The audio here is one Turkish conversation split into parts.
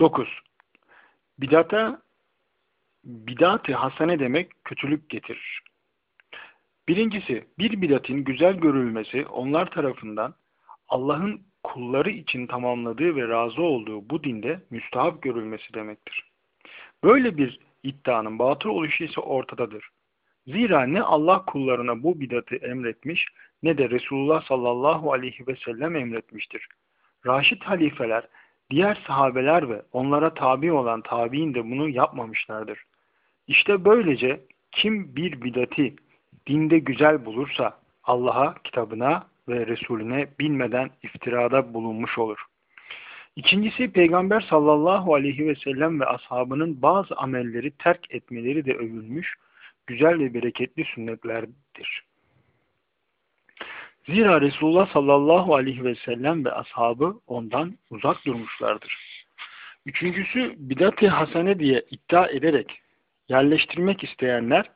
9. Bidata bidat-ı hasene demek kötülük getirir. Birincisi, bir bidatin güzel görülmesi onlar tarafından Allah'ın kulları için tamamladığı ve razı olduğu bu dinde müstahap görülmesi demektir. Böyle bir iddianın batıl oluşu ise ortadadır. Zira ne Allah kullarına bu bidatı emretmiş ne de Resulullah sallallahu aleyhi ve sellem emretmiştir. Raşid halifeler, diğer sahabeler ve onlara tabi olan tabi'in de bunu yapmamışlardır. İşte böylece kim bir bidati dinde güzel bulursa Allah'a, kitabına ve Resulüne bilmeden iftirada bulunmuş olur. İkincisi Peygamber sallallahu aleyhi ve sellem ve ashabının bazı amelleri terk etmeleri de övülmüş, güzel ve bereketli sünnetlerdir. Zira Resulullah sallallahu aleyhi ve sellem ve ashabı ondan uzak durmuşlardır. Üçüncüsü bidat-ı hasene diye iddia ederek yerleştirmek isteyenler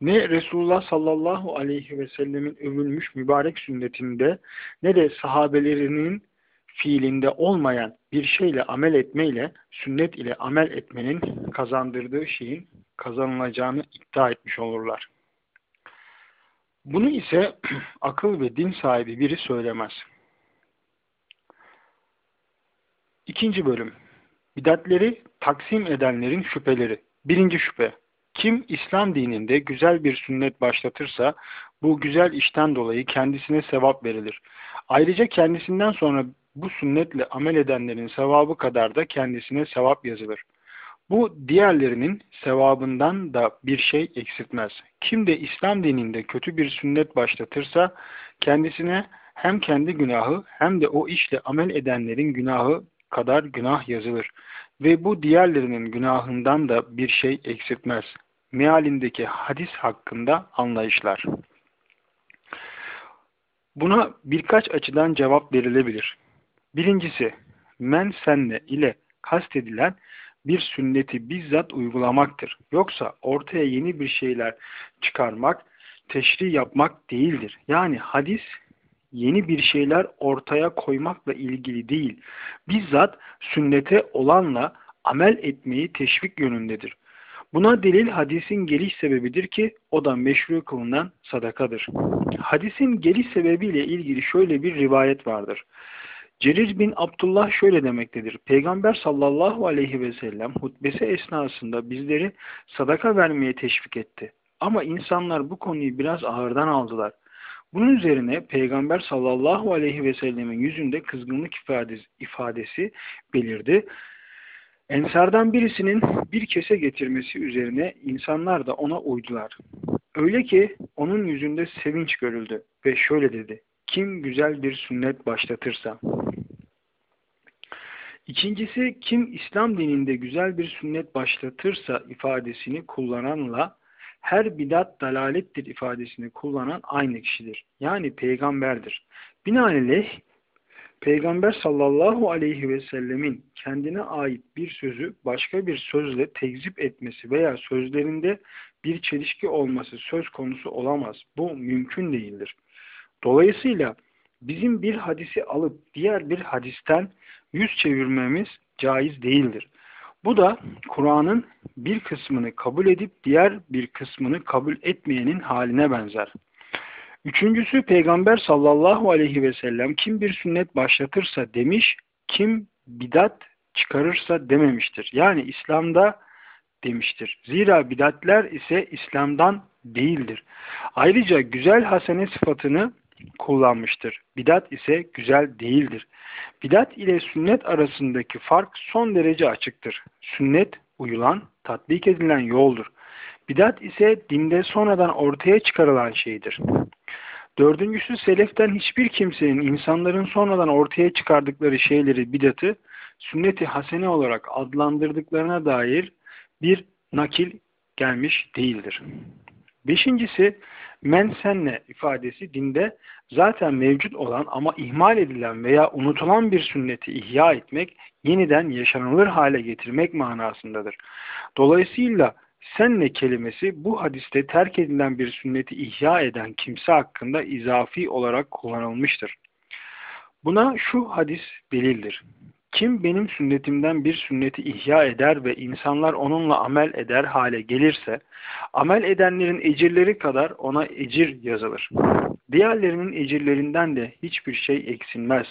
ne Resulullah sallallahu aleyhi ve sellemin övülmüş mübarek sünnetinde ne de sahabelerinin fiilinde olmayan bir şeyle amel etmeyle sünnet ile amel etmenin kazandırdığı şeyin kazanılacağını iddia etmiş olurlar. Bunu ise akıl ve din sahibi biri söylemez. İkinci bölüm. Bidatleri taksim edenlerin şüpheleri. Birinci şüphe. Kim İslam dininde güzel bir sünnet başlatırsa bu güzel işten dolayı kendisine sevap verilir. Ayrıca kendisinden sonra bu sünnetle amel edenlerin sevabı kadar da kendisine sevap yazılır. Bu diğerlerinin sevabından da bir şey eksiltmez. Kim de İslam dininde kötü bir sünnet başlatırsa kendisine hem kendi günahı hem de o işle amel edenlerin günahı kadar günah yazılır. Ve bu diğerlerinin günahından da bir şey eksiltmez. Mealindeki hadis hakkında anlayışlar. Buna birkaç açıdan cevap verilebilir. Birincisi, men senne ile kastedilen bir sünneti bizzat uygulamaktır. Yoksa ortaya yeni bir şeyler çıkarmak, teşri yapmak değildir. Yani hadis yeni bir şeyler ortaya koymakla ilgili değil. Bizzat sünnete olanla amel etmeyi teşvik yönündedir. Buna delil hadisin geliş sebebidir ki o da meşru kılınan sadakadır. Hadisin geliş sebebiyle ilgili şöyle bir rivayet vardır. Cerir bin Abdullah şöyle demektedir. Peygamber sallallahu aleyhi ve sellem hutbesi esnasında bizleri sadaka vermeye teşvik etti. Ama insanlar bu konuyu biraz ağırdan aldılar. Bunun üzerine Peygamber sallallahu aleyhi ve sellemin yüzünde kızgınlık ifadesi, ifadesi belirdi. Ensardan birisinin bir kese getirmesi üzerine insanlar da ona uydular. Öyle ki onun yüzünde sevinç görüldü ve şöyle dedi. Kim güzel bir sünnet başlatırsa. İkincisi kim İslam dininde güzel bir sünnet başlatırsa ifadesini kullananla her bidat dalalettir ifadesini kullanan aynı kişidir. Yani peygamberdir. Binaenaleyh Peygamber sallallahu aleyhi ve sellemin kendine ait bir sözü başka bir sözle tekzip etmesi veya sözlerinde bir çelişki olması söz konusu olamaz. Bu mümkün değildir. Dolayısıyla bizim bir hadisi alıp diğer bir hadisten yüz çevirmemiz caiz değildir. Bu da Kur'an'ın bir kısmını kabul edip diğer bir kısmını kabul etmeyenin haline benzer. Üçüncüsü Peygamber sallallahu aleyhi ve sellem kim bir sünnet başlatırsa demiş, kim bidat çıkarırsa dememiştir. Yani İslam'da demiştir. Zira bidatler ise İslam'dan değildir. Ayrıca güzel hasene sıfatını kullanmıştır. Bidat ise güzel değildir. Bidat ile sünnet arasındaki fark son derece açıktır. Sünnet uyulan, tatbik edilen yoldur. Bidat ise dinde sonradan ortaya çıkarılan şeydir. Dördüncüsü seleften hiçbir kimsenin insanların sonradan ortaya çıkardıkları şeyleri bidatı sünneti hasene olarak adlandırdıklarına dair bir nakil gelmiş değildir. Beşincisi men senne ifadesi dinde zaten mevcut olan ama ihmal edilen veya unutulan bir sünneti ihya etmek, yeniden yaşanılır hale getirmek manasındadır. Dolayısıyla senne kelimesi bu hadiste terk edilen bir sünneti ihya eden kimse hakkında izafi olarak kullanılmıştır. Buna şu hadis delildir. Kim benim sünnetimden bir sünneti ihya eder ve insanlar onunla amel eder hale gelirse, amel edenlerin ecirleri kadar ona ecir yazılır. Diğerlerinin ecirlerinden de hiçbir şey eksilmez.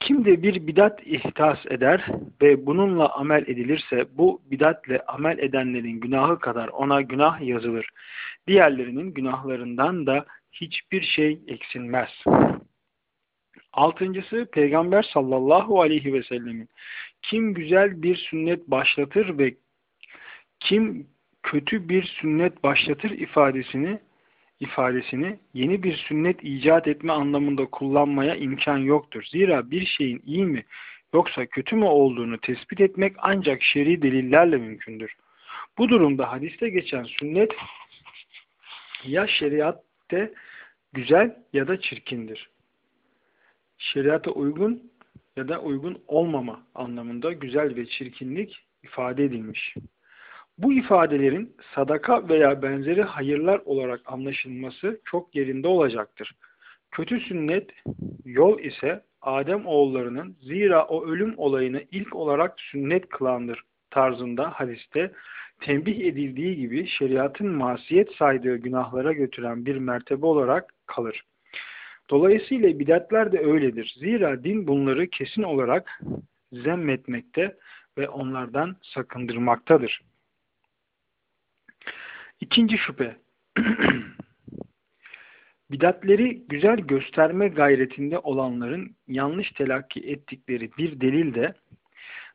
Kim de bir bidat ihtas eder ve bununla amel edilirse bu bidatle amel edenlerin günahı kadar ona günah yazılır. Diğerlerinin günahlarından da hiçbir şey eksilmez. Altıncısı Peygamber sallallahu aleyhi ve sellemin kim güzel bir sünnet başlatır ve kim kötü bir sünnet başlatır ifadesini ifadesini yeni bir sünnet icat etme anlamında kullanmaya imkan yoktur. Zira bir şeyin iyi mi yoksa kötü mü olduğunu tespit etmek ancak şer'i delillerle mümkündür. Bu durumda hadiste geçen sünnet ya şeriatte güzel ya da çirkindir şeriata uygun ya da uygun olmama anlamında güzel ve çirkinlik ifade edilmiş. Bu ifadelerin sadaka veya benzeri hayırlar olarak anlaşılması çok yerinde olacaktır. Kötü sünnet yol ise Adem oğullarının zira o ölüm olayını ilk olarak sünnet kılandır tarzında hadiste tembih edildiği gibi şeriatın masiyet saydığı günahlara götüren bir mertebe olarak kalır. Dolayısıyla bidatler de öyledir. Zira din bunları kesin olarak zemmetmekte ve onlardan sakındırmaktadır. İkinci şüphe. Bidatleri güzel gösterme gayretinde olanların yanlış telakki ettikleri bir delil de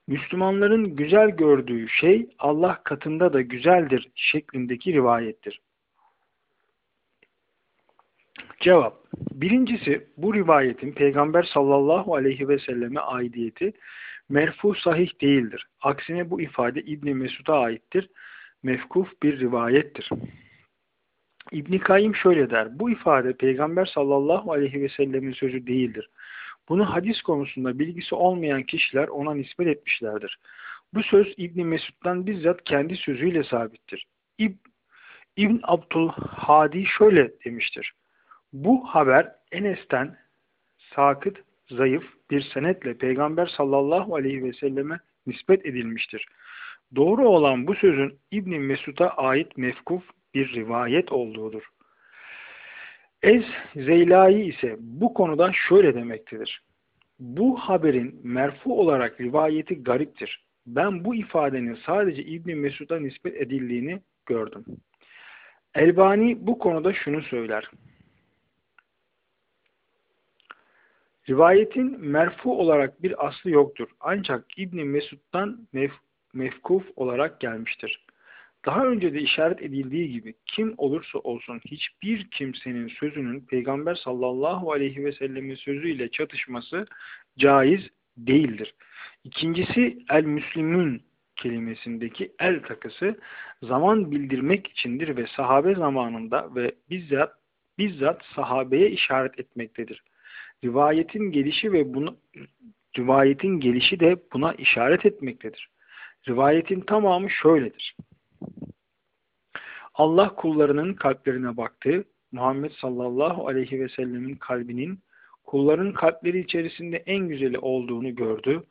Müslümanların güzel gördüğü şey Allah katında da güzeldir şeklindeki rivayettir. Cevap. Birincisi bu rivayetin Peygamber sallallahu aleyhi ve selleme aidiyeti merfu sahih değildir. Aksine bu ifade İbni Mesud'a aittir. Mefkuf bir rivayettir. İbni Kayyim şöyle der. Bu ifade Peygamber sallallahu aleyhi ve sellemin sözü değildir. Bunu hadis konusunda bilgisi olmayan kişiler ona nispet etmişlerdir. Bu söz İbni Mesud'dan bizzat kendi sözüyle sabittir. İb İbn Abdülhadi şöyle demiştir. Bu haber Enes'ten sakıt, zayıf bir senetle Peygamber sallallahu aleyhi ve selleme nispet edilmiştir. Doğru olan bu sözün İbn Mesud'a ait mefkuf bir rivayet olduğudur. Ez Zeylai ise bu konuda şöyle demektedir. Bu haberin merfu olarak rivayeti gariptir. Ben bu ifadenin sadece İbn Mesud'a nispet edildiğini gördüm. Elbani bu konuda şunu söyler. Rivayetin merfu olarak bir aslı yoktur. Ancak İbni Mesud'dan mef mefkuf olarak gelmiştir. Daha önce de işaret edildiği gibi kim olursa olsun hiçbir kimsenin sözünün Peygamber sallallahu aleyhi ve sellemin sözüyle çatışması caiz değildir. İkincisi el-müslimün kelimesindeki el takısı zaman bildirmek içindir ve sahabe zamanında ve bizzat bizzat sahabeye işaret etmektedir. Rivayetin gelişi ve bunu rivayetin gelişi de buna işaret etmektedir. Rivayetin tamamı şöyledir. Allah kullarının kalplerine baktı. Muhammed sallallahu aleyhi ve sellemin kalbinin kulların kalpleri içerisinde en güzeli olduğunu gördü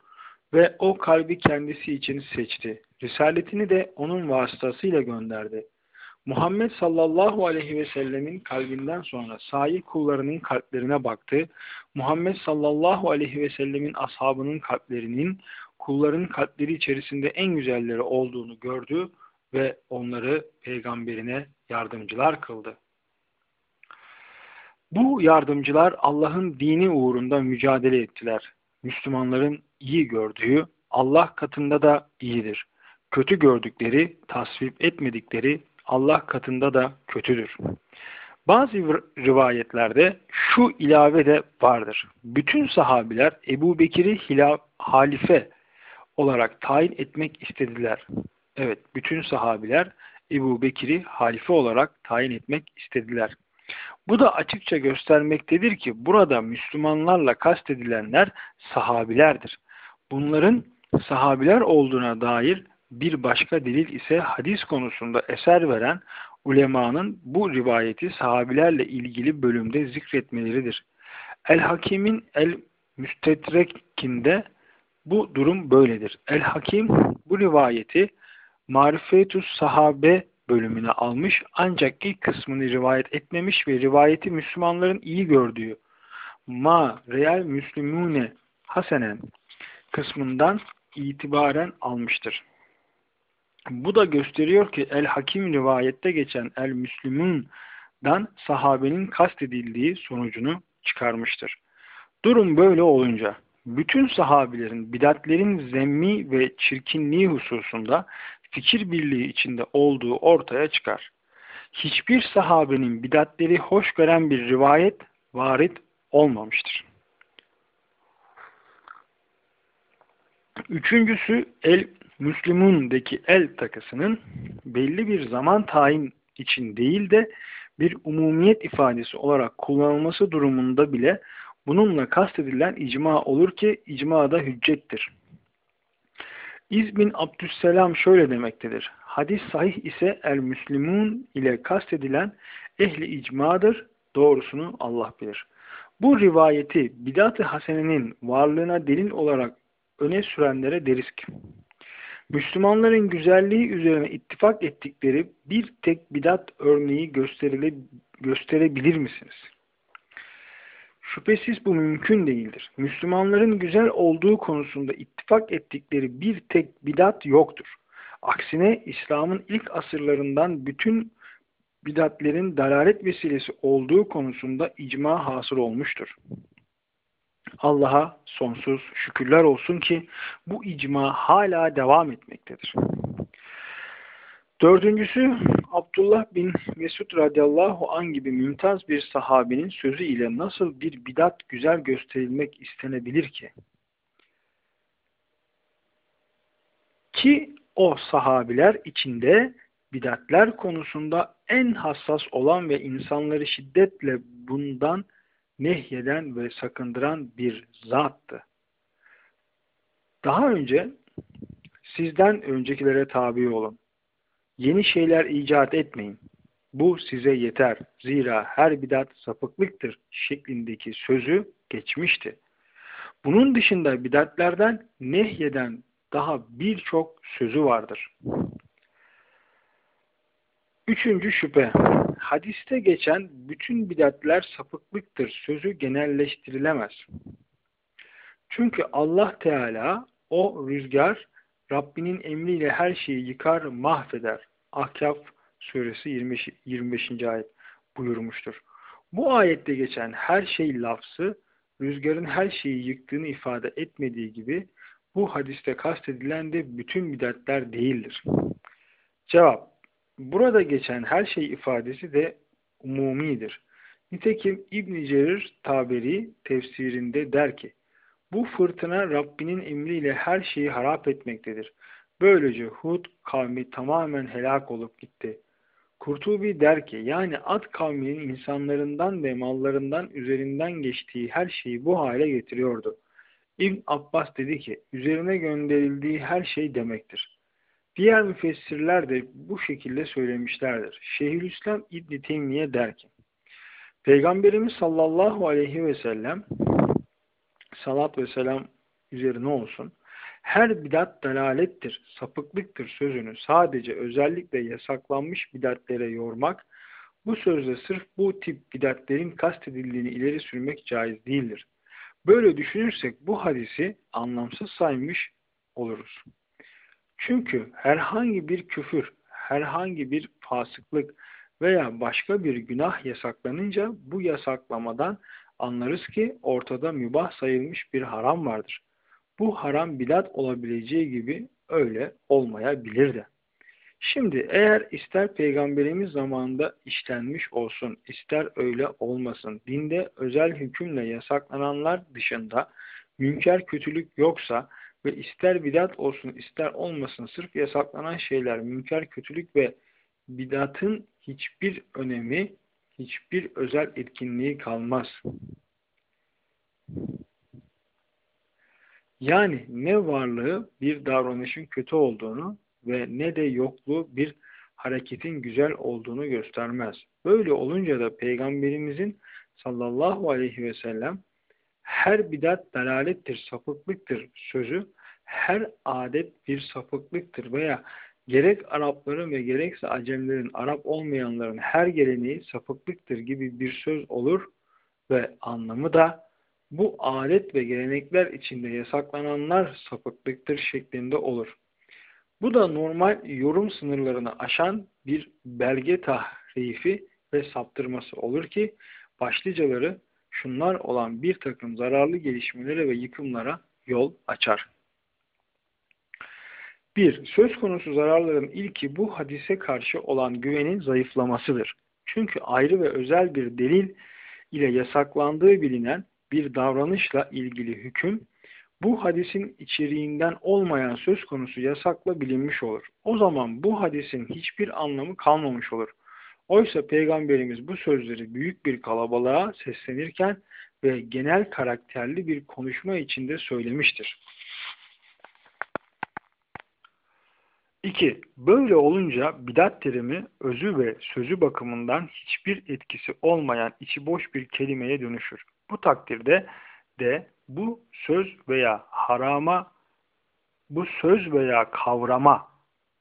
ve o kalbi kendisi için seçti. Risaletini de onun vasıtasıyla gönderdi. Muhammed sallallahu aleyhi ve sellemin kalbinden sonra sahi kullarının kalplerine baktı. Muhammed sallallahu aleyhi ve sellemin ashabının kalplerinin kulların kalpleri içerisinde en güzelleri olduğunu gördü ve onları peygamberine yardımcılar kıldı. Bu yardımcılar Allah'ın dini uğrunda mücadele ettiler. Müslümanların iyi gördüğü Allah katında da iyidir. Kötü gördükleri, tasvip etmedikleri Allah katında da kötüdür. Bazı rivayetlerde şu ilave de vardır. Bütün sahabiler Ebu Bekir'i halife olarak tayin etmek istediler. Evet, bütün sahabiler Ebu Bekir'i halife olarak tayin etmek istediler. Bu da açıkça göstermektedir ki burada Müslümanlarla kastedilenler sahabilerdir. Bunların sahabiler olduğuna dair bir başka delil ise hadis konusunda eser veren ulemanın bu rivayeti sahabilerle ilgili bölümde zikretmeleridir. El-Hakim'in El-Müstedrek'inde Bu durum böyledir. El-Hakim bu rivayeti Marifetus Sahabe bölümüne almış ancak ilk kısmını rivayet etmemiş ve rivayeti Müslümanların iyi gördüğü Ma Real Müslümune Hasenen kısmından itibaren almıştır. Bu da gösteriyor ki El-Hakim rivayette geçen El-Müslümün'dan sahabenin kastedildiği sonucunu çıkarmıştır. Durum böyle olunca bütün sahabilerin bidatlerin zemmi ve çirkinliği hususunda fikir birliği içinde olduğu ortaya çıkar. Hiçbir sahabenin bidatleri hoş gören bir rivayet varit olmamıştır. Üçüncüsü el Müslümun'daki el takısının belli bir zaman tayin için değil de bir umumiyet ifadesi olarak kullanılması durumunda bile bununla kastedilen icma olur ki icma da hüccettir. İz bin Abdüsselam şöyle demektedir. Hadis sahih ise el-Müslümun ile kastedilen ehli icmadır. Doğrusunu Allah bilir. Bu rivayeti bidat-ı hasenenin varlığına delil olarak öne sürenlere deriz ki, Müslümanların güzelliği üzerine ittifak ettikleri bir tek bidat örneği gösterebilir misiniz? Şüphesiz bu mümkün değildir. Müslümanların güzel olduğu konusunda ittifak ettikleri bir tek bidat yoktur. Aksine İslam'ın ilk asırlarından bütün bidatlerin dalalet vesilesi olduğu konusunda icma hasıl olmuştur. Allah'a sonsuz şükürler olsun ki bu icma hala devam etmektedir. Dördüncüsü Abdullah bin Mesud radıyallahu an gibi mümtaz bir sahabenin sözü ile nasıl bir bidat güzel gösterilmek istenebilir ki? Ki o sahabiler içinde bidatler konusunda en hassas olan ve insanları şiddetle bundan nehyeden ve sakındıran bir zattı. Daha önce sizden öncekilere tabi olun. Yeni şeyler icat etmeyin. Bu size yeter. Zira her bidat sapıklıktır şeklindeki sözü geçmişti. Bunun dışında bidatlerden nehyeden daha birçok sözü vardır. Üçüncü şüphe. Hadiste geçen bütün bidatler sapıklıktır sözü genelleştirilemez. Çünkü Allah Teala o rüzgar Rabbinin emriyle her şeyi yıkar, mahveder. Ahkaf suresi 25. 25. ayet buyurmuştur. Bu ayette geçen her şey lafzı rüzgarın her şeyi yıktığını ifade etmediği gibi bu hadiste kastedilen de bütün bidatler değildir. Cevap Burada geçen her şey ifadesi de umumidir. Nitekim İbn Cerir Taberi tefsirinde der ki bu fırtına Rabbinin emriyle her şeyi harap etmektedir. Böylece Hud kavmi tamamen helak olup gitti. Kurtubi der ki yani Ad kavminin insanlarından ve mallarından üzerinden geçtiği her şeyi bu hale getiriyordu. İbn Abbas dedi ki üzerine gönderildiği her şey demektir. Diğer müfessirler de bu şekilde söylemişlerdir. Şeyhülislam İbn Teymiye der ki Peygamberimiz sallallahu aleyhi ve sellem salat ve selam üzerine olsun her bidat dalalettir, sapıklıktır sözünü sadece özellikle yasaklanmış bidatlere yormak, bu sözle sırf bu tip bidatlerin kastedildiğini ileri sürmek caiz değildir. Böyle düşünürsek bu hadisi anlamsız saymış oluruz. Çünkü herhangi bir küfür, herhangi bir fasıklık veya başka bir günah yasaklanınca bu yasaklamadan anlarız ki ortada mübah sayılmış bir haram vardır. Bu haram bidat olabileceği gibi öyle olmayabilir de. Şimdi eğer ister peygamberimiz zamanında işlenmiş olsun, ister öyle olmasın, dinde özel hükümle yasaklananlar dışında münker kötülük yoksa ve ister bidat olsun ister olmasın sırf yasaklanan şeyler münker kötülük ve bidatın hiçbir önemi, hiçbir özel etkinliği kalmaz. Yani ne varlığı bir davranışın kötü olduğunu ve ne de yokluğu bir hareketin güzel olduğunu göstermez. Böyle olunca da Peygamberimizin sallallahu aleyhi ve sellem her bidat dalalettir, sapıklıktır sözü her adet bir sapıklıktır veya gerek Arapların ve gerekse Acemlerin, Arap olmayanların her geleneği sapıklıktır gibi bir söz olur ve anlamı da bu adet ve gelenekler içinde yasaklananlar sapıklıktır şeklinde olur. Bu da normal yorum sınırlarını aşan bir belge tahrifi ve saptırması olur ki başlıcaları şunlar olan bir takım zararlı gelişmelere ve yıkımlara yol açar. 1. Söz konusu zararların ilki bu hadise karşı olan güvenin zayıflamasıdır. Çünkü ayrı ve özel bir delil ile yasaklandığı bilinen bir davranışla ilgili hüküm bu hadisin içeriğinden olmayan söz konusu yasakla bilinmiş olur. O zaman bu hadisin hiçbir anlamı kalmamış olur. Oysa Peygamberimiz bu sözleri büyük bir kalabalığa seslenirken ve genel karakterli bir konuşma içinde söylemiştir. 2. Böyle olunca bidat terimi özü ve sözü bakımından hiçbir etkisi olmayan içi boş bir kelimeye dönüşür. Bu takdirde de bu söz veya harama bu söz veya kavrama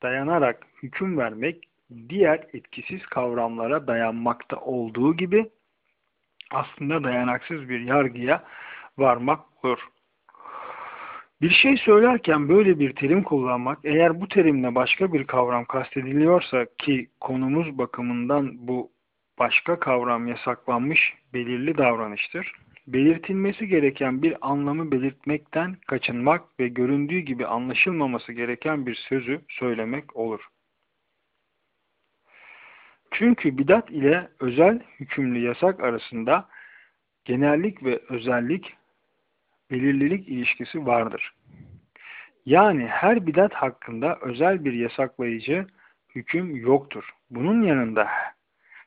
dayanarak hüküm vermek diğer etkisiz kavramlara dayanmakta olduğu gibi aslında dayanaksız bir yargıya varmak olur. Bir şey söylerken böyle bir terim kullanmak, eğer bu terimle başka bir kavram kastediliyorsa ki konumuz bakımından bu başka kavram yasaklanmış belirli davranıştır, belirtilmesi gereken bir anlamı belirtmekten kaçınmak ve göründüğü gibi anlaşılmaması gereken bir sözü söylemek olur. Çünkü bidat ile özel hükümlü yasak arasında genellik ve özellik belirlilik ilişkisi vardır. Yani her bidat hakkında özel bir yasaklayıcı hüküm yoktur. Bunun yanında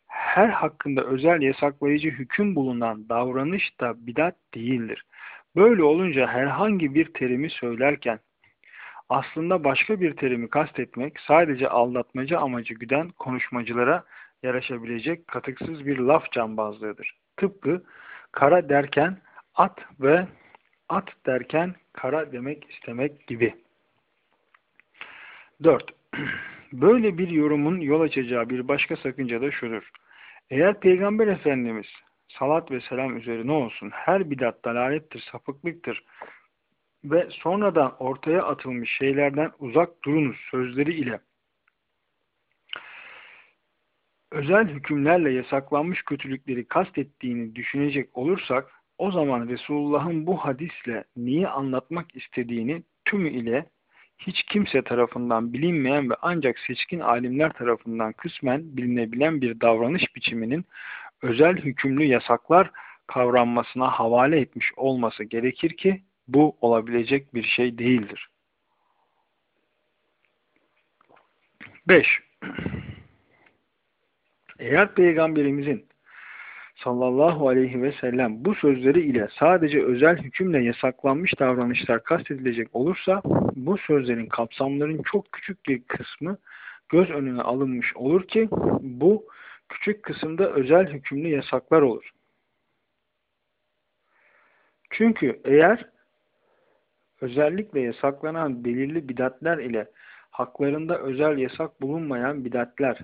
her hakkında özel yasaklayıcı hüküm bulunan davranış da bidat değildir. Böyle olunca herhangi bir terimi söylerken aslında başka bir terimi kastetmek sadece aldatmacı amacı güden konuşmacılara yaraşabilecek katıksız bir laf cambazlığıdır. Tıpkı kara derken at ve at derken kara demek istemek gibi. 4. Böyle bir yorumun yol açacağı bir başka sakınca da şudur. Eğer Peygamber Efendimiz salat ve selam üzerine olsun her bidat dalalettir, sapıklıktır ve sonradan ortaya atılmış şeylerden uzak durunuz sözleri ile. Özel hükümlerle yasaklanmış kötülükleri kastettiğini düşünecek olursak o zaman Resulullah'ın bu hadisle niye anlatmak istediğini tümü ile hiç kimse tarafından bilinmeyen ve ancak seçkin alimler tarafından kısmen bilinebilen bir davranış biçiminin özel hükümlü yasaklar kavranmasına havale etmiş olması gerekir ki bu olabilecek bir şey değildir. 5. Eğer Peygamberimizin sallallahu aleyhi ve sellem bu sözleri ile sadece özel hükümle yasaklanmış davranışlar kastedilecek olursa bu sözlerin kapsamlarının çok küçük bir kısmı göz önüne alınmış olur ki bu küçük kısımda özel hükümlü yasaklar olur. Çünkü eğer özellikle yasaklanan belirli bidatler ile haklarında özel yasak bulunmayan bidatler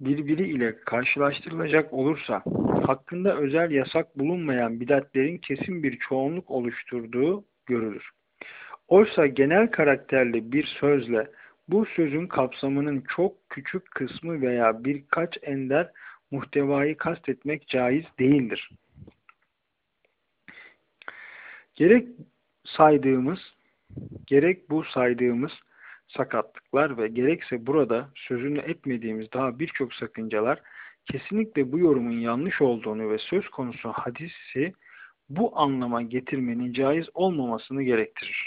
birbiri ile karşılaştırılacak olursa hakkında özel yasak bulunmayan bidatlerin kesin bir çoğunluk oluşturduğu görülür. Oysa genel karakterli bir sözle bu sözün kapsamının çok küçük kısmı veya birkaç ender muhtevayı kastetmek caiz değildir. Gerek saydığımız, gerek bu saydığımız sakatlıklar ve gerekse burada sözünü etmediğimiz daha birçok sakıncalar kesinlikle bu yorumun yanlış olduğunu ve söz konusu hadisi bu anlama getirmenin caiz olmamasını gerektirir.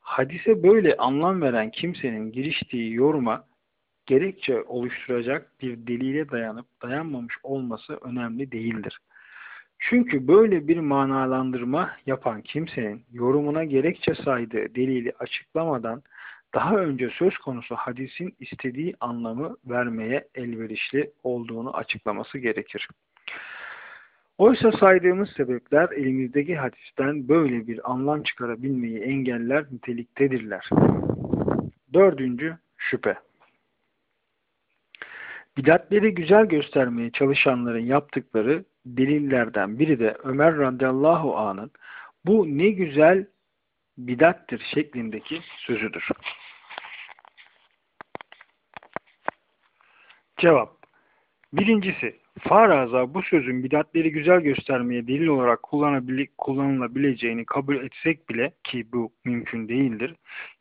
Hadise böyle anlam veren kimsenin giriştiği yoruma gerekçe oluşturacak bir delile dayanıp dayanmamış olması önemli değildir. Çünkü böyle bir manalandırma yapan kimsenin yorumuna gerekçe saydığı delili açıklamadan daha önce söz konusu hadisin istediği anlamı vermeye elverişli olduğunu açıklaması gerekir. Oysa saydığımız sebepler elimizdeki hadisten böyle bir anlam çıkarabilmeyi engeller niteliktedirler. Dördüncü şüphe. Bidatleri güzel göstermeye çalışanların yaptıkları delillerden biri de Ömer radıyallahu anh'ın bu ne güzel bidattir şeklindeki sözüdür. Cevap Birincisi, faraza bu sözün bidatleri güzel göstermeye delil olarak kullanılabileceğini kabul etsek bile ki bu mümkün değildir,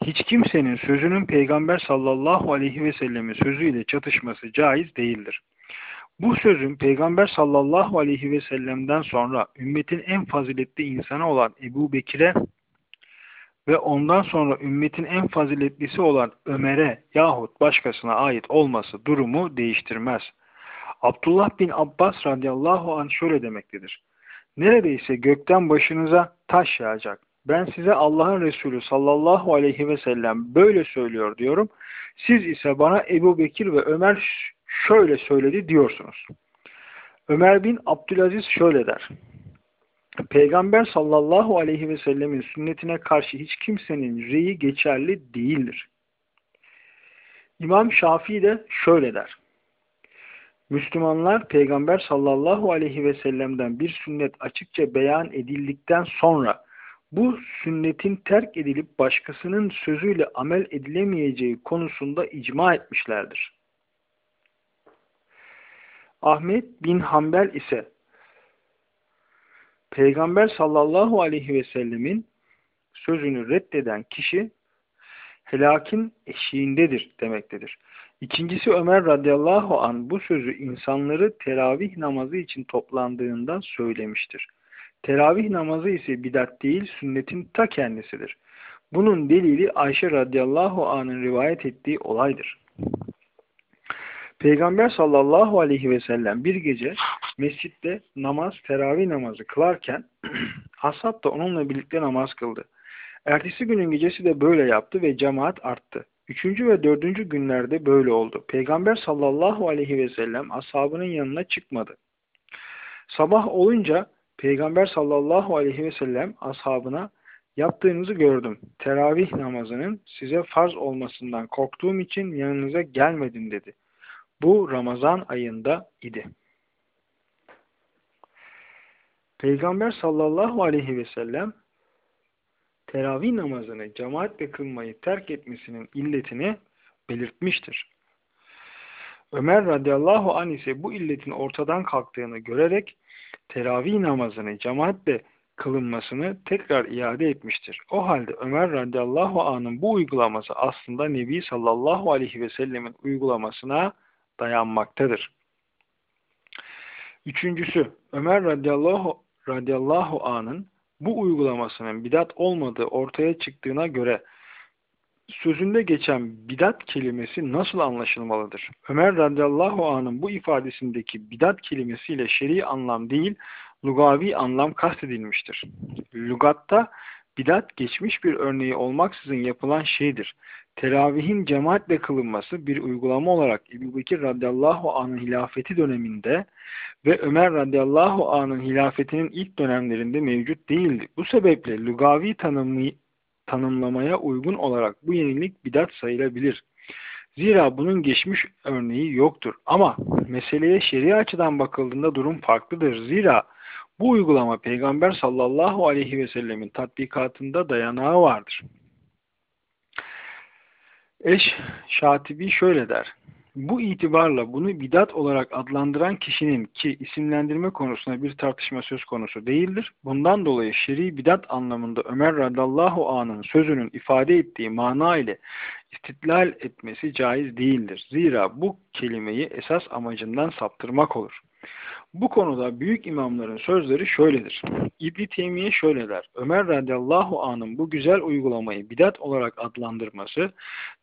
hiç kimsenin sözünün Peygamber sallallahu aleyhi ve sellemin sözüyle çatışması caiz değildir. Bu sözün Peygamber sallallahu aleyhi ve sellem'den sonra ümmetin en faziletli insanı olan Ebu Bekir'e ve ondan sonra ümmetin en faziletlisi olan Ömer'e yahut başkasına ait olması durumu değiştirmez. Abdullah bin Abbas radıyallahu anh şöyle demektedir. Neredeyse gökten başınıza taş yağacak. Ben size Allah'ın Resulü sallallahu aleyhi ve sellem böyle söylüyor diyorum. Siz ise bana Ebu Bekir ve Ömer şöyle söyledi diyorsunuz. Ömer bin Abdülaziz şöyle der. Peygamber sallallahu aleyhi ve sellemin sünnetine karşı hiç kimsenin reyi geçerli değildir. İmam Şafii de şöyle der. Müslümanlar Peygamber sallallahu aleyhi ve sellem'den bir sünnet açıkça beyan edildikten sonra bu sünnetin terk edilip başkasının sözüyle amel edilemeyeceği konusunda icma etmişlerdir. Ahmet bin Hanbel ise Peygamber sallallahu aleyhi ve sellemin sözünü reddeden kişi helakin eşiğindedir demektedir. İkincisi Ömer radıyallahu an bu sözü insanları teravih namazı için toplandığında söylemiştir. Teravih namazı ise bidat değil sünnetin ta kendisidir. Bunun delili Ayşe radıyallahu anın rivayet ettiği olaydır. Peygamber sallallahu aleyhi ve sellem bir gece mescitte namaz, teravih namazı kılarken ashab da onunla birlikte namaz kıldı. Ertesi günün gecesi de böyle yaptı ve cemaat arttı. Üçüncü ve dördüncü günlerde böyle oldu. Peygamber sallallahu aleyhi ve sellem ashabının yanına çıkmadı. Sabah olunca Peygamber sallallahu aleyhi ve sellem ashabına yaptığınızı gördüm. Teravih namazının size farz olmasından korktuğum için yanınıza gelmedim dedi. Bu Ramazan ayında idi. Peygamber sallallahu aleyhi ve sellem teravih namazını cemaatle kılmayı terk etmesinin illetini belirtmiştir. Ömer radıyallahu anh ise bu illetin ortadan kalktığını görerek teravih namazını cemaatle kılınmasını tekrar iade etmiştir. O halde Ömer radıyallahu anh'ın bu uygulaması aslında Nebi sallallahu aleyhi ve sellemin uygulamasına dayanmaktadır. Üçüncüsü Ömer radıyallahu, radıyallahu anh'ın bu uygulamasının bidat olmadığı ortaya çıktığına göre sözünde geçen bidat kelimesi nasıl anlaşılmalıdır? Ömer radıyallahu anh'ın bu ifadesindeki bidat kelimesiyle şer'i anlam değil, lugavi anlam kastedilmiştir. Lugatta bidat geçmiş bir örneği olmaksızın yapılan şeydir. Teravihin cemaatle kılınması bir uygulama olarak Ebu Bekir radıyallahu anh'ın hilafeti döneminde ve Ömer radıyallahu anh'ın hilafetinin ilk dönemlerinde mevcut değildi. Bu sebeple lugavi tanımı, tanımlamaya uygun olarak bu yenilik bidat sayılabilir. Zira bunun geçmiş örneği yoktur. Ama meseleye şer'i açıdan bakıldığında durum farklıdır. Zira bu uygulama Peygamber sallallahu aleyhi ve sellemin tatbikatında dayanağı vardır. Eş Şatibi şöyle der. Bu itibarla bunu bidat olarak adlandıran kişinin ki isimlendirme konusunda bir tartışma söz konusu değildir. Bundan dolayı şer'i bidat anlamında Ömer radallahu anın sözünün ifade ettiği mana ile istitlal etmesi caiz değildir. Zira bu kelimeyi esas amacından saptırmak olur. Bu konuda büyük imamların sözleri şöyledir. İbni Teymiye şöyle der. Ömer radıyallahu anh'ın bu güzel uygulamayı bidat olarak adlandırması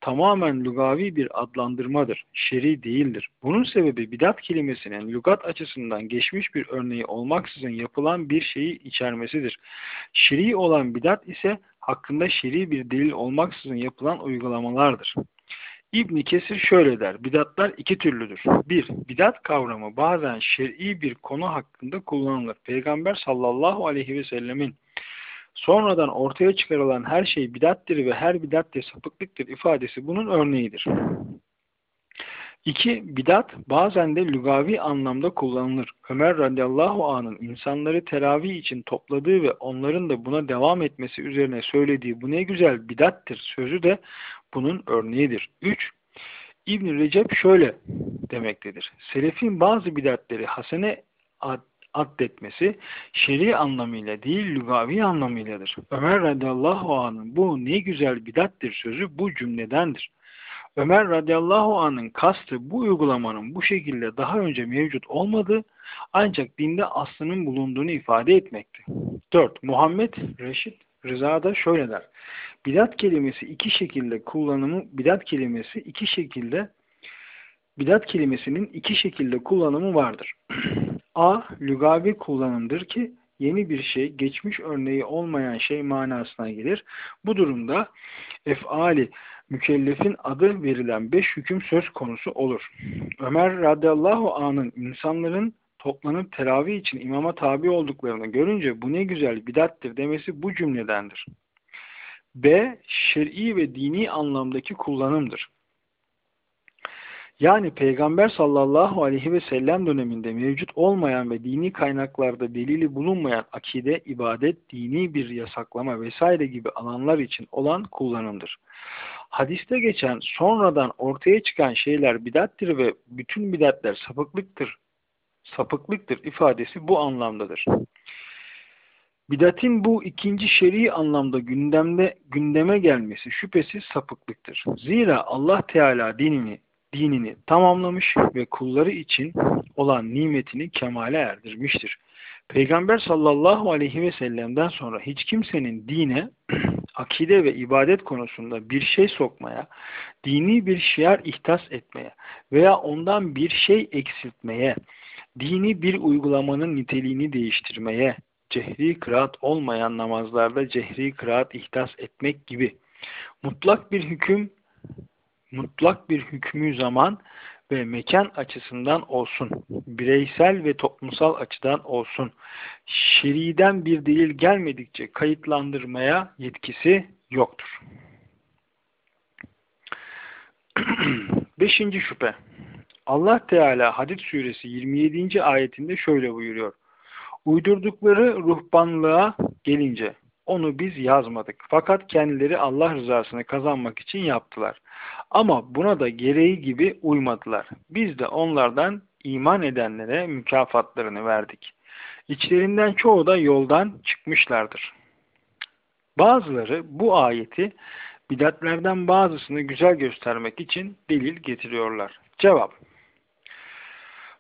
tamamen lugavi bir adlandırmadır. Şer'i değildir. Bunun sebebi bidat kelimesinin lugat açısından geçmiş bir örneği olmaksızın yapılan bir şeyi içermesidir. Şer'i olan bidat ise hakkında şer'i bir delil olmaksızın yapılan uygulamalardır. İbn Kesir şöyle der. Bidatlar iki türlüdür. Bir, bidat kavramı bazen şer'i bir konu hakkında kullanılır. Peygamber sallallahu aleyhi ve sellemin sonradan ortaya çıkarılan her şey bidattir ve her bidat de sapıklıktır ifadesi bunun örneğidir. İki, bidat bazen de lügavi anlamda kullanılır. Ömer radıyallahu anh'ın insanları teravih için topladığı ve onların da buna devam etmesi üzerine söylediği bu ne güzel bidattir sözü de bunun örneğidir. Üç, ibn Recep şöyle demektedir. Selefin bazı bidatleri hasene ad addetmesi şer'i anlamıyla değil lügavi anlamıyladır. Ömer radıyallahu anh'ın bu ne güzel bidattir sözü bu cümledendir. Ömer radıyallahu anh'ın kastı bu uygulamanın bu şekilde daha önce mevcut olmadığı ancak dinde aslının bulunduğunu ifade etmekti. 4. Muhammed Reşit Rıza da şöyle der. Bidat kelimesi iki şekilde kullanımı bidat kelimesi iki şekilde bidat kelimesinin iki şekilde kullanımı vardır. A. Lügavi kullanımdır ki yeni bir şey, geçmiş örneği olmayan şey manasına gelir. Bu durumda efali mükellefin adı verilen beş hüküm söz konusu olur. Ömer radıyallahu anın insanların toplanıp teravih için imama tabi olduklarını görünce bu ne güzel bidattir demesi bu cümledendir. B. Şer'i ve dini anlamdaki kullanımdır. Yani Peygamber sallallahu aleyhi ve sellem döneminde mevcut olmayan ve dini kaynaklarda delili bulunmayan akide, ibadet, dini bir yasaklama vesaire gibi alanlar için olan kullanımdır. Hadiste geçen sonradan ortaya çıkan şeyler bidattir ve bütün bidatler sapıklıktır. Sapıklıktır ifadesi bu anlamdadır. Bidatin bu ikinci şer'i anlamda gündemde gündeme gelmesi şüphesiz sapıklıktır. Zira Allah Teala dinini dinini tamamlamış ve kulları için olan nimetini kemale erdirmiştir. Peygamber sallallahu aleyhi ve sellem'den sonra hiç kimsenin dine, akide ve ibadet konusunda bir şey sokmaya, dini bir şiar ihtas etmeye veya ondan bir şey eksiltmeye, dini bir uygulamanın niteliğini değiştirmeye, cehri kıraat olmayan namazlarda cehri kıraat ihtas etmek gibi mutlak bir hüküm mutlak bir hükmü zaman ve mekan açısından olsun, bireysel ve toplumsal açıdan olsun, şeriden bir delil gelmedikçe kayıtlandırmaya yetkisi yoktur. Beşinci şüphe. Allah Teala Hadid suresi 27. ayetinde şöyle buyuruyor. Uydurdukları ruhbanlığa gelince onu biz yazmadık. Fakat kendileri Allah rızasını kazanmak için yaptılar. Ama buna da gereği gibi uymadılar. Biz de onlardan iman edenlere mükafatlarını verdik. İçlerinden çoğu da yoldan çıkmışlardır. Bazıları bu ayeti bidatlerden bazısını güzel göstermek için delil getiriyorlar. Cevap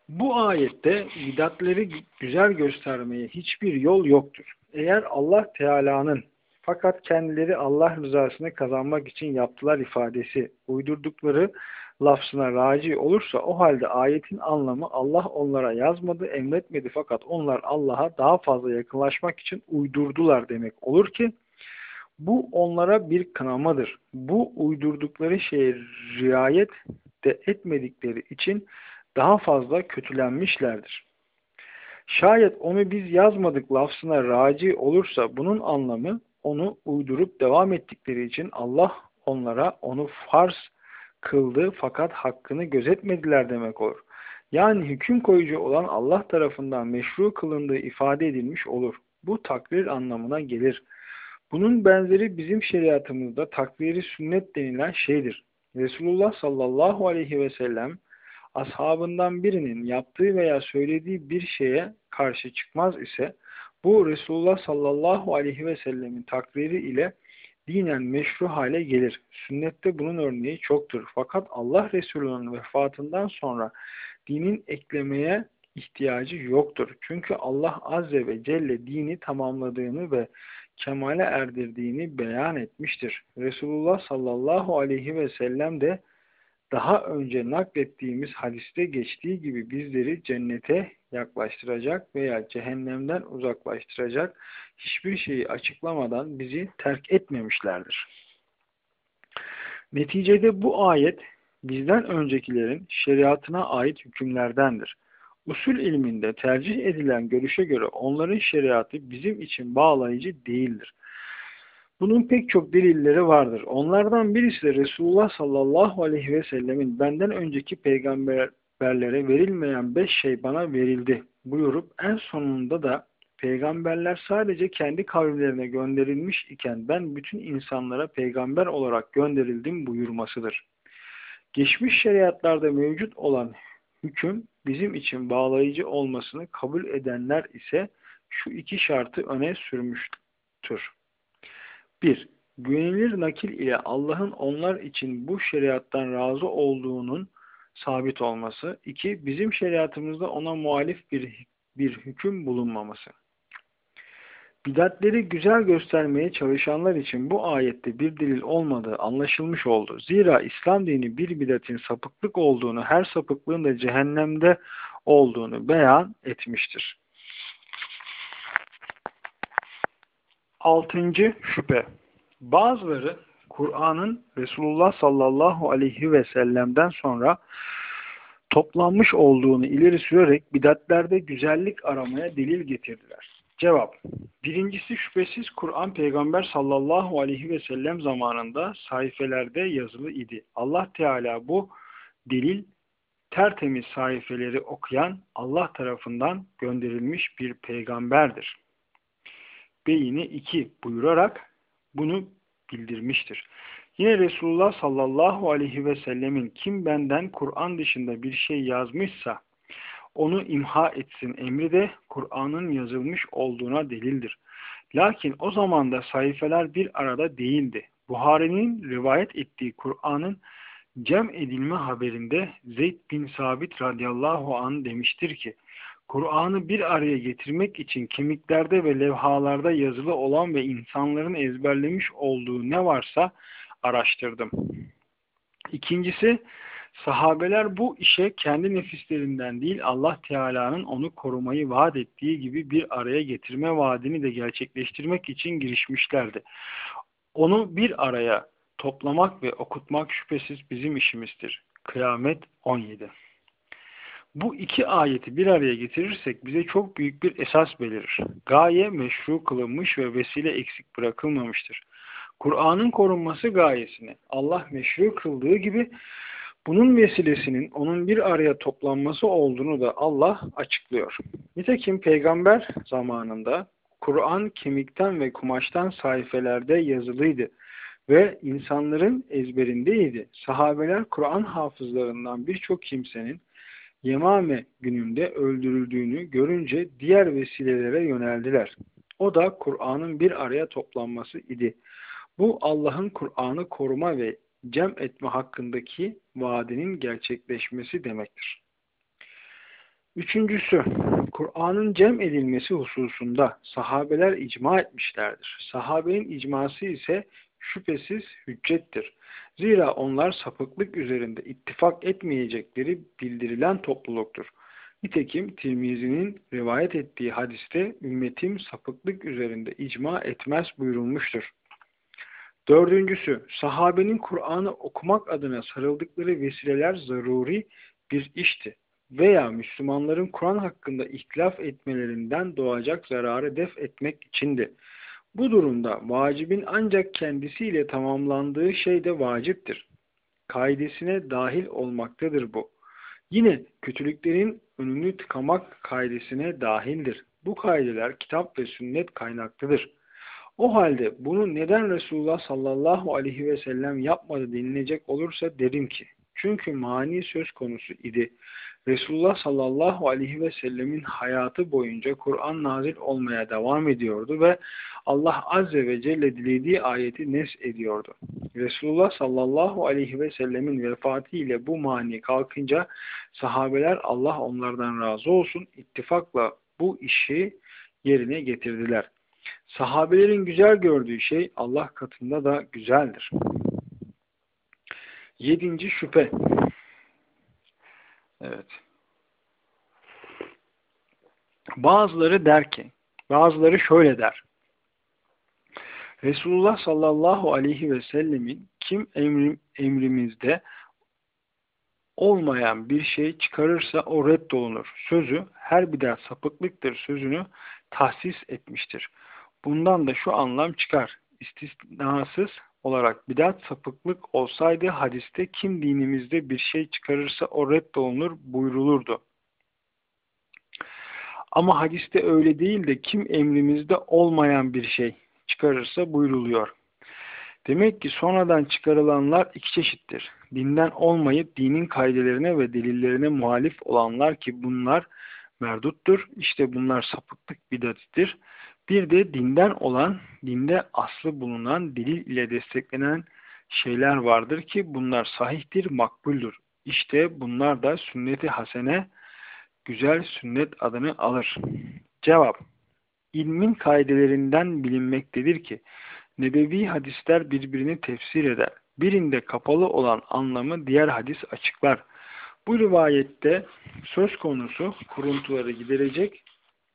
Bu ayette bidatleri güzel göstermeye hiçbir yol yoktur. Eğer Allah Teala'nın fakat kendileri Allah rızasını kazanmak için yaptılar ifadesi uydurdukları lafzına raci olursa o halde ayetin anlamı Allah onlara yazmadı, emretmedi fakat onlar Allah'a daha fazla yakınlaşmak için uydurdular demek olur ki bu onlara bir kınamadır. Bu uydurdukları şeye riayet de etmedikleri için daha fazla kötülenmişlerdir. Şayet onu biz yazmadık lafzına raci olursa bunun anlamı onu uydurup devam ettikleri için Allah onlara onu farz kıldı fakat hakkını gözetmediler demek olur. Yani hüküm koyucu olan Allah tarafından meşru kılındığı ifade edilmiş olur. Bu takdir anlamına gelir. Bunun benzeri bizim şeriatımızda takdiri sünnet denilen şeydir. Resulullah sallallahu aleyhi ve sellem ashabından birinin yaptığı veya söylediği bir şeye karşı çıkmaz ise bu Resulullah sallallahu aleyhi ve sellemin takdiri ile dinen meşru hale gelir. Sünnette bunun örneği çoktur. Fakat Allah Resulü'nün vefatından sonra dinin eklemeye ihtiyacı yoktur. Çünkü Allah Azze ve Celle dini tamamladığını ve kemale erdirdiğini beyan etmiştir. Resulullah sallallahu aleyhi ve sellem de daha önce naklettiğimiz hadiste geçtiği gibi bizleri cennete yaklaştıracak veya cehennemden uzaklaştıracak hiçbir şeyi açıklamadan bizi terk etmemişlerdir. Neticede bu ayet bizden öncekilerin şeriatına ait hükümlerdendir. Usul ilminde tercih edilen görüşe göre onların şeriatı bizim için bağlayıcı değildir. Bunun pek çok delilleri vardır. Onlardan birisi de Resulullah sallallahu aleyhi ve sellemin benden önceki peygamberlere verilmeyen beş şey bana verildi buyurup en sonunda da peygamberler sadece kendi kavimlerine gönderilmiş iken ben bütün insanlara peygamber olarak gönderildim buyurmasıdır. Geçmiş şeriatlarda mevcut olan hüküm bizim için bağlayıcı olmasını kabul edenler ise şu iki şartı öne sürmüştür. 1. Güvenilir nakil ile Allah'ın onlar için bu şeriattan razı olduğunun sabit olması. 2. Bizim şeriatımızda ona muhalif bir, bir hüküm bulunmaması. Bidatleri güzel göstermeye çalışanlar için bu ayette bir delil olmadığı anlaşılmış oldu. Zira İslam dini bir bidatin sapıklık olduğunu, her sapıklığın da cehennemde olduğunu beyan etmiştir. Altıncı şüphe. Bazıları Kur'an'ın Resulullah sallallahu aleyhi ve sellem'den sonra toplanmış olduğunu ileri sürerek bidatlerde güzellik aramaya delil getirdiler. Cevap. Birincisi şüphesiz Kur'an Peygamber sallallahu aleyhi ve sellem zamanında sayfelerde yazılı idi. Allah Teala bu delil tertemiz sayfeleri okuyan Allah tarafından gönderilmiş bir peygamberdir. Beyni 2 buyurarak bunu bildirmiştir. Yine Resulullah sallallahu aleyhi ve sellemin kim benden Kur'an dışında bir şey yazmışsa onu imha etsin emri de Kur'an'ın yazılmış olduğuna delildir. Lakin o zaman da sayfeler bir arada değildi. Buhari'nin rivayet ettiği Kur'an'ın cem edilme haberinde Zeyd bin Sabit radıyallahu an demiştir ki, Kur'an'ı bir araya getirmek için kemiklerde ve levhalarda yazılı olan ve insanların ezberlemiş olduğu ne varsa araştırdım. İkincisi, Sahabeler bu işe kendi nefislerinden değil Allah Teala'nın onu korumayı vaat ettiği gibi bir araya getirme vaadini de gerçekleştirmek için girişmişlerdi. Onu bir araya toplamak ve okutmak şüphesiz bizim işimizdir. Kıyamet 17 Bu iki ayeti bir araya getirirsek bize çok büyük bir esas belirir. Gaye meşru kılınmış ve vesile eksik bırakılmamıştır. Kur'an'ın korunması gayesini Allah meşru kıldığı gibi bunun vesilesinin onun bir araya toplanması olduğunu da Allah açıklıyor. Nitekim peygamber zamanında Kur'an kemikten ve kumaştan sayfelerde yazılıydı ve insanların ezberindeydi. Sahabeler Kur'an hafızlarından birçok kimsenin Yemame gününde öldürüldüğünü görünce diğer vesilelere yöneldiler. O da Kur'an'ın bir araya toplanması idi. Bu Allah'ın Kur'an'ı koruma ve cem etme hakkındaki vaadinin gerçekleşmesi demektir. Üçüncüsü, Kur'an'ın cem edilmesi hususunda sahabeler icma etmişlerdir. Sahabenin icması ise şüphesiz hüccettir. Zira onlar sapıklık üzerinde ittifak etmeyecekleri bildirilen topluluktur. Nitekim Tirmizi'nin rivayet ettiği hadiste ümmetim sapıklık üzerinde icma etmez buyurulmuştur. Dördüncüsü, sahabenin Kur'an'ı okumak adına sarıldıkları vesileler zaruri bir işti veya Müslümanların Kur'an hakkında ihtilaf etmelerinden doğacak zararı def etmek içindi. Bu durumda vacibin ancak kendisiyle tamamlandığı şey de vaciptir. Kaidesine dahil olmaktadır bu. Yine kötülüklerin önünü tıkamak kaidesine dahildir. Bu kaideler kitap ve sünnet kaynaklıdır. O halde bunu neden Resulullah sallallahu aleyhi ve sellem yapmadı denilecek olursa derim ki çünkü mani söz konusu idi. Resulullah sallallahu aleyhi ve sellemin hayatı boyunca Kur'an nazil olmaya devam ediyordu ve Allah azze ve celle dilediği ayeti nes ediyordu. Resulullah sallallahu aleyhi ve sellemin vefatı ile bu mani kalkınca sahabeler Allah onlardan razı olsun ittifakla bu işi yerine getirdiler. Sahabelerin güzel gördüğü şey Allah katında da güzeldir. Yedinci şüphe. Evet. Bazıları der ki, bazıları şöyle der. Resulullah sallallahu aleyhi ve sellemin kim emrim, emrimizde olmayan bir şey çıkarırsa o reddolunur. Sözü her bidat sapıklıktır sözünü tahsis etmiştir. Bundan da şu anlam çıkar. İstisnasız olarak bidat sapıklık olsaydı hadiste kim dinimizde bir şey çıkarırsa o reddolunur buyrulurdu. Ama hadiste öyle değil de kim emrimizde olmayan bir şey çıkarırsa buyruluyor. Demek ki sonradan çıkarılanlar iki çeşittir. Dinden olmayıp dinin kaidelerine ve delillerine muhalif olanlar ki bunlar merduttur. İşte bunlar sapıklık bidatidir. Bir de dinden olan, dinde aslı bulunan, delil ile desteklenen şeyler vardır ki bunlar sahihtir, makbuldür. İşte bunlar da sünneti hasene, güzel sünnet adını alır. Cevap İlmin kaidelerinden bilinmektedir ki, nebevi hadisler birbirini tefsir eder. Birinde kapalı olan anlamı diğer hadis açıklar. Bu rivayette söz konusu kuruntuları giderecek,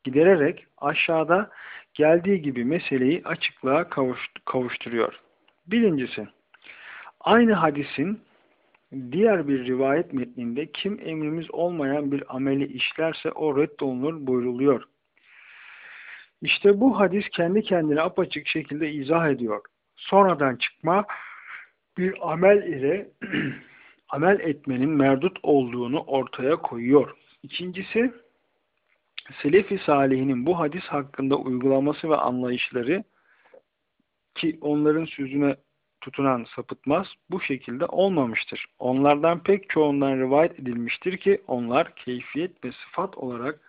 gidererek aşağıda geldiği gibi meseleyi açıklığa kavuşturuyor. Birincisi, aynı hadisin diğer bir rivayet metninde kim emrimiz olmayan bir ameli işlerse o reddolunur buyruluyor. İşte bu hadis kendi kendine apaçık şekilde izah ediyor. Sonradan çıkma bir amel ile amel etmenin merdut olduğunu ortaya koyuyor. İkincisi, Selefi Salihinin bu hadis hakkında uygulaması ve anlayışları ki onların sözüne tutunan sapıtmaz bu şekilde olmamıştır. Onlardan pek çoğundan rivayet edilmiştir ki onlar keyfiyet ve sıfat olarak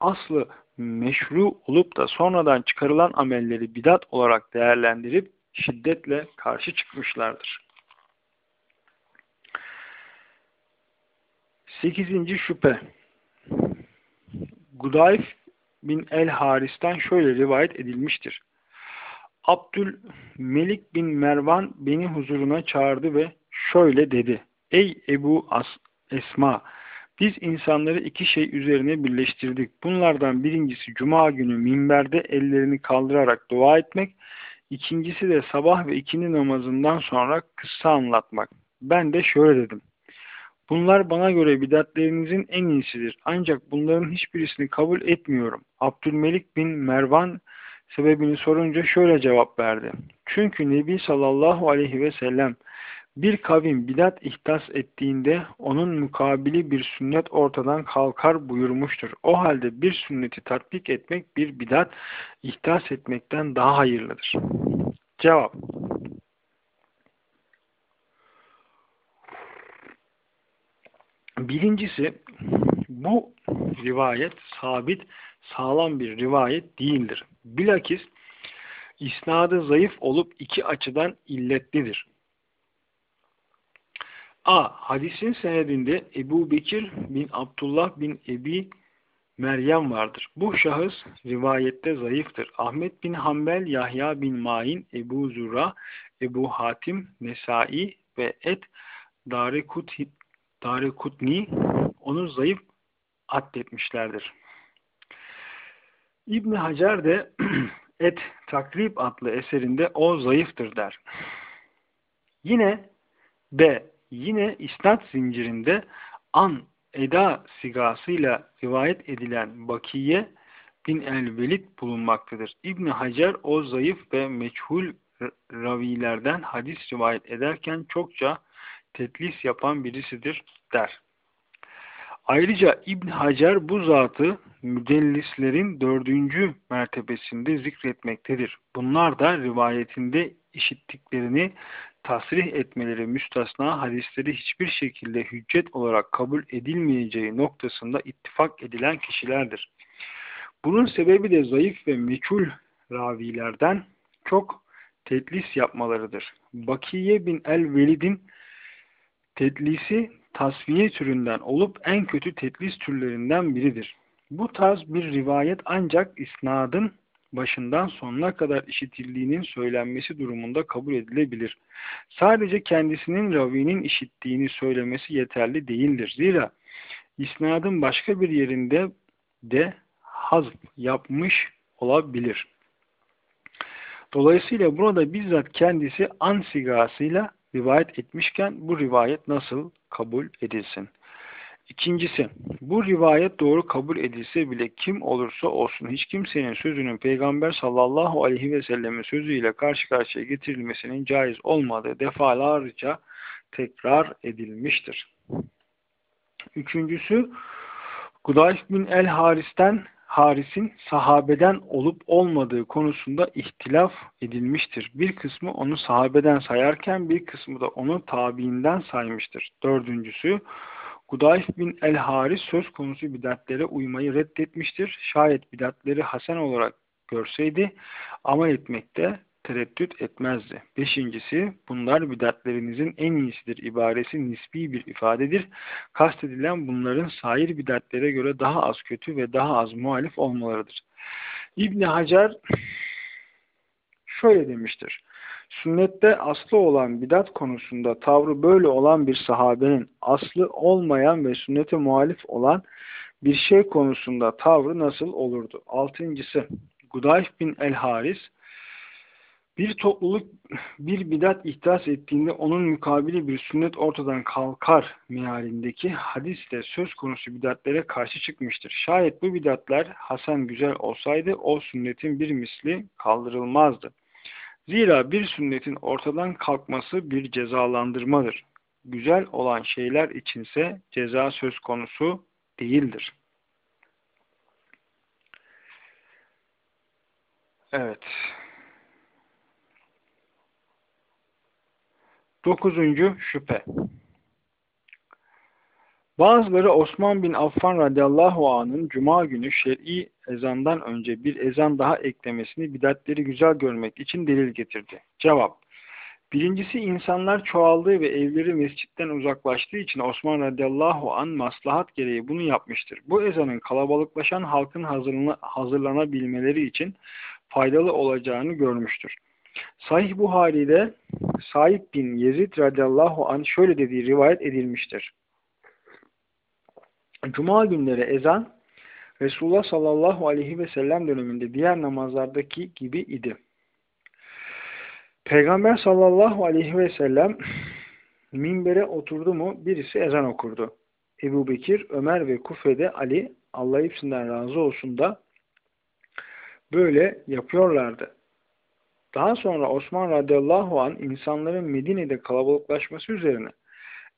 aslı meşru olup da sonradan çıkarılan amelleri bidat olarak değerlendirip şiddetle karşı çıkmışlardır. Sekizinci şüphe Gudayf bin el-Haris'ten şöyle rivayet edilmiştir. Abdülmelik bin Mervan beni huzuruna çağırdı ve şöyle dedi. Ey Ebu As Esma! Biz insanları iki şey üzerine birleştirdik. Bunlardan birincisi cuma günü minberde ellerini kaldırarak dua etmek, ikincisi de sabah ve ikindi namazından sonra kıssa anlatmak. Ben de şöyle dedim. Bunlar bana göre bidatlerinizin en iyisidir. Ancak bunların hiçbirisini kabul etmiyorum. Abdülmelik bin Mervan sebebini sorunca şöyle cevap verdi. Çünkü Nebi sallallahu aleyhi ve sellem bir kavim bidat ihdas ettiğinde onun mukabili bir sünnet ortadan kalkar buyurmuştur. O halde bir sünneti tatbik etmek bir bidat ihdas etmekten daha hayırlıdır. Cevap Birincisi bu rivayet sabit, sağlam bir rivayet değildir. Bilakis isnadı zayıf olup iki açıdan illetlidir. A. Hadisin senedinde Ebu Bekir bin Abdullah bin Ebi Meryem vardır. Bu şahıs rivayette zayıftır. Ahmet bin Hanbel, Yahya bin Main, Ebu Zura, Ebu Hatim, Nesai ve Et Darikutni Darikutni onu zayıf addetmişlerdir. İbn Hacer de Et Takrib adlı eserinde o zayıftır der. Yine B. Yine isnat zincirinde an eda sigasıyla rivayet edilen Bakiye bin el-Velid bulunmaktadır. İbn Hacer o zayıf ve meçhul ravilerden hadis rivayet ederken çokça tedlis yapan birisidir der. Ayrıca İbn Hacer bu zatı müdellislerin dördüncü mertebesinde zikretmektedir. Bunlar da rivayetinde işittiklerini tasrih etmeleri müstesna hadisleri hiçbir şekilde hüccet olarak kabul edilmeyeceği noktasında ittifak edilen kişilerdir. Bunun sebebi de zayıf ve meçhul ravilerden çok tedlis yapmalarıdır. Bakiye bin el-Velid'in tedlisi tasfiye türünden olup en kötü tedlis türlerinden biridir. Bu tarz bir rivayet ancak isnadın başından sonuna kadar işitildiğinin söylenmesi durumunda kabul edilebilir. Sadece kendisinin ravinin işittiğini söylemesi yeterli değildir. Zira isnadın başka bir yerinde de hazf yapmış olabilir. Dolayısıyla burada bizzat kendisi an sigasıyla rivayet etmişken bu rivayet nasıl kabul edilsin? İkincisi, bu rivayet doğru kabul edilse bile kim olursa olsun hiç kimsenin sözünün Peygamber sallallahu aleyhi ve sellemin sözüyle karşı karşıya getirilmesinin caiz olmadığı defalarca tekrar edilmiştir. Üçüncüsü, Gudayf bin el-Haris'ten Haris'in sahabeden olup olmadığı konusunda ihtilaf edilmiştir. Bir kısmı onu sahabeden sayarken bir kısmı da onu tabiinden saymıştır. Dördüncüsü, Gudayf bin el-Haris söz konusu bidatlere uymayı reddetmiştir. Şayet bidatleri hasen olarak görseydi amel etmekte tereddüt etmezdi. Beşincisi, bunlar bidatlerinizin en iyisidir ibaresi nispi bir ifadedir. Kastedilen bunların sair bidatlere göre daha az kötü ve daha az muhalif olmalarıdır. İbn Hacer şöyle demiştir. Sünnette aslı olan bidat konusunda tavrı böyle olan bir sahabenin aslı olmayan ve sünnete muhalif olan bir şey konusunda tavrı nasıl olurdu? Altıncısı Gudayf bin el-Haris bir topluluk bir bidat ihdas ettiğinde onun mukabili bir sünnet ortadan kalkar mealindeki hadiste söz konusu bidatlere karşı çıkmıştır. Şayet bu bidatlar hasen güzel olsaydı o sünnetin bir misli kaldırılmazdı. Zira bir sünnetin ortadan kalkması bir cezalandırmadır. Güzel olan şeyler içinse ceza söz konusu değildir. Evet. Dokuzuncu şüphe. Bazıları Osman bin Affan radıyallahu anh'ın cuma günü şer'i ezandan önce bir ezan daha eklemesini bidatleri güzel görmek için delil getirdi. Cevap. Birincisi insanlar çoğaldığı ve evleri mescitten uzaklaştığı için Osman radıyallahu an maslahat gereği bunu yapmıştır. Bu ezanın kalabalıklaşan halkın hazırlanabilmeleri için faydalı olacağını görmüştür. Sahih Buhari'de Said bin Yezid radıyallahu an şöyle dediği rivayet edilmiştir. Cuma günleri ezan Resulullah sallallahu aleyhi ve sellem döneminde diğer namazlardaki gibi idi. Peygamber sallallahu aleyhi ve sellem minbere oturdu mu birisi ezan okurdu. Ebu Bekir, Ömer ve Kufe'de Ali Allah hepsinden razı olsun da böyle yapıyorlardı. Daha sonra Osman radıyallahu an insanların Medine'de kalabalıklaşması üzerine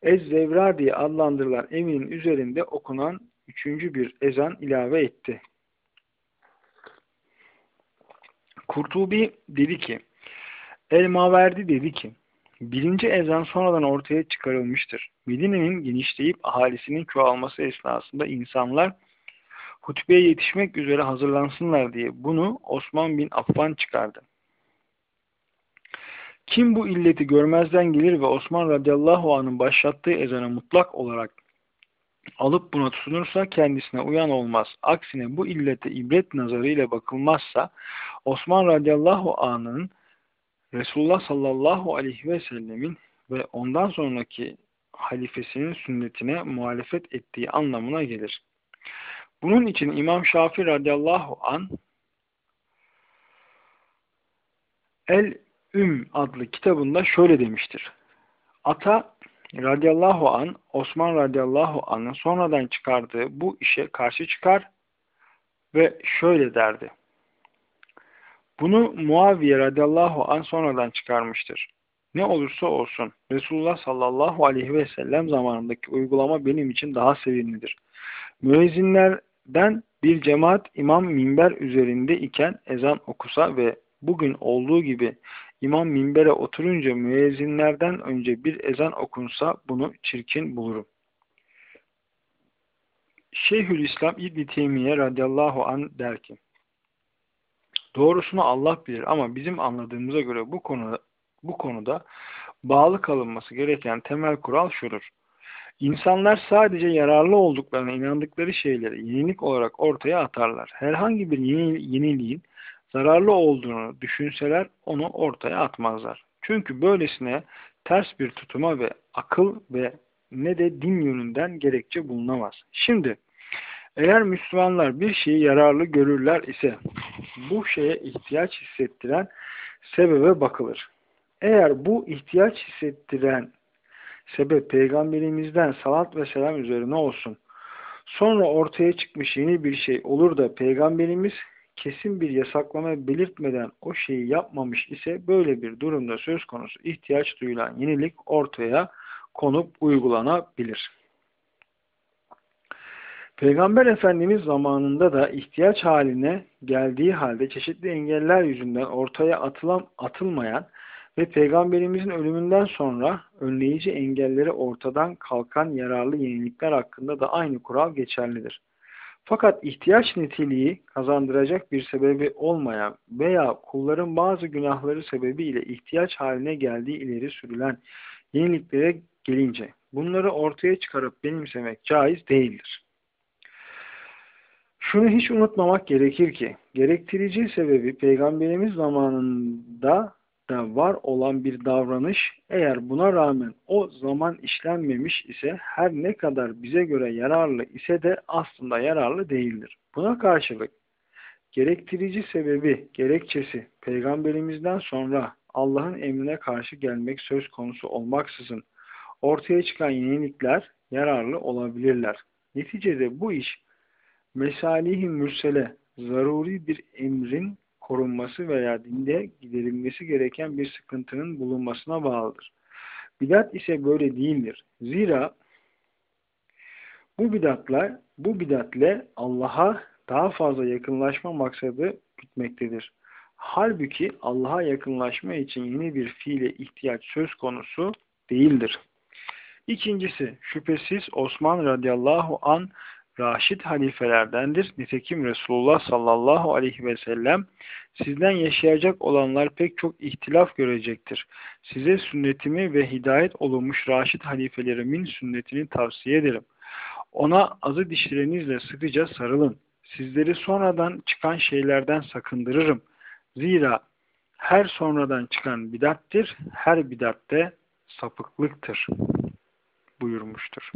Ez-Zevra diye adlandırılan evinin üzerinde okunan üçüncü bir ezan ilave etti. Kurtubi dedi ki, El-Maverdi dedi ki, birinci ezan sonradan ortaya çıkarılmıştır. Medine'nin genişleyip ahalisinin çoğalması esnasında insanlar hutbeye yetişmek üzere hazırlansınlar diye bunu Osman bin Affan çıkardı. Kim bu illeti görmezden gelir ve Osman radıyallahu anh'ın başlattığı ezana mutlak olarak alıp buna tutunursa kendisine uyan olmaz. Aksine bu illete ibret nazarıyla bakılmazsa Osman radıyallahu anh'ın Resulullah sallallahu aleyhi ve sellemin ve ondan sonraki halifesinin sünnetine muhalefet ettiği anlamına gelir. Bunun için İmam Şafii radıyallahu an El Üm adlı kitabında şöyle demiştir. Ata radıyallahu an Osman radıyallahu an'ın sonradan çıkardığı bu işe karşı çıkar ve şöyle derdi. Bunu Muaviye radıyallahu an sonradan çıkarmıştır. Ne olursa olsun Resulullah sallallahu aleyhi ve sellem zamanındaki uygulama benim için daha sevimlidir. Müezzinlerden bir cemaat imam minber üzerinde iken ezan okusa ve bugün olduğu gibi İmam minbere oturunca müezzinlerden önce bir ezan okunsa bunu çirkin bulurum. Şeyhülislam İbn Teymiye radıyallahu an der ki Doğrusunu Allah bilir ama bizim anladığımıza göre bu konuda bu konuda bağlı kalınması gereken temel kural şudur. İnsanlar sadece yararlı olduklarına inandıkları şeyleri yenilik olarak ortaya atarlar. Herhangi bir yeniliğin zararlı olduğunu düşünseler onu ortaya atmazlar. Çünkü böylesine ters bir tutuma ve akıl ve ne de din yönünden gerekçe bulunamaz. Şimdi eğer Müslümanlar bir şeyi yararlı görürler ise bu şeye ihtiyaç hissettiren sebebe bakılır. Eğer bu ihtiyaç hissettiren sebep peygamberimizden salat ve selam üzerine olsun. Sonra ortaya çıkmış yeni bir şey olur da peygamberimiz kesin bir yasaklama belirtmeden o şeyi yapmamış ise böyle bir durumda söz konusu ihtiyaç duyulan yenilik ortaya konup uygulanabilir. Peygamber Efendimiz zamanında da ihtiyaç haline geldiği halde çeşitli engeller yüzünden ortaya atılan, atılmayan ve Peygamberimizin ölümünden sonra önleyici engelleri ortadan kalkan yararlı yenilikler hakkında da aynı kural geçerlidir. Fakat ihtiyaç niteliği kazandıracak bir sebebi olmayan veya kulların bazı günahları sebebiyle ihtiyaç haline geldiği ileri sürülen yeniliklere gelince bunları ortaya çıkarıp benimsemek caiz değildir. Şunu hiç unutmamak gerekir ki gerektirici sebebi Peygamberimiz zamanında da var olan bir davranış eğer buna rağmen o zaman işlenmemiş ise her ne kadar bize göre yararlı ise de aslında yararlı değildir. Buna karşılık gerektirici sebebi, gerekçesi peygamberimizden sonra Allah'ın emrine karşı gelmek söz konusu olmaksızın ortaya çıkan yenilikler yararlı olabilirler. Neticede bu iş mesalihi mürsele, zaruri bir emrin korunması veya dinde giderilmesi gereken bir sıkıntının bulunmasına bağlıdır. Bidat ise böyle değildir. Zira bu bidatla bu bidatle Allah'a daha fazla yakınlaşma maksadı gütmektedir. Halbuki Allah'a yakınlaşma için yeni bir fiile ihtiyaç söz konusu değildir. İkincisi, şüphesiz Osman radıyallahu an Raşid halifelerdendir. Nitekim Resulullah sallallahu aleyhi ve sellem sizden yaşayacak olanlar pek çok ihtilaf görecektir. Size sünnetimi ve hidayet olunmuş Raşid halifelerimin sünnetini tavsiye ederim. Ona azı dişlerinizle sıkıca sarılın. Sizleri sonradan çıkan şeylerden sakındırırım. Zira her sonradan çıkan bidattir, her bidatte sapıklıktır buyurmuştur.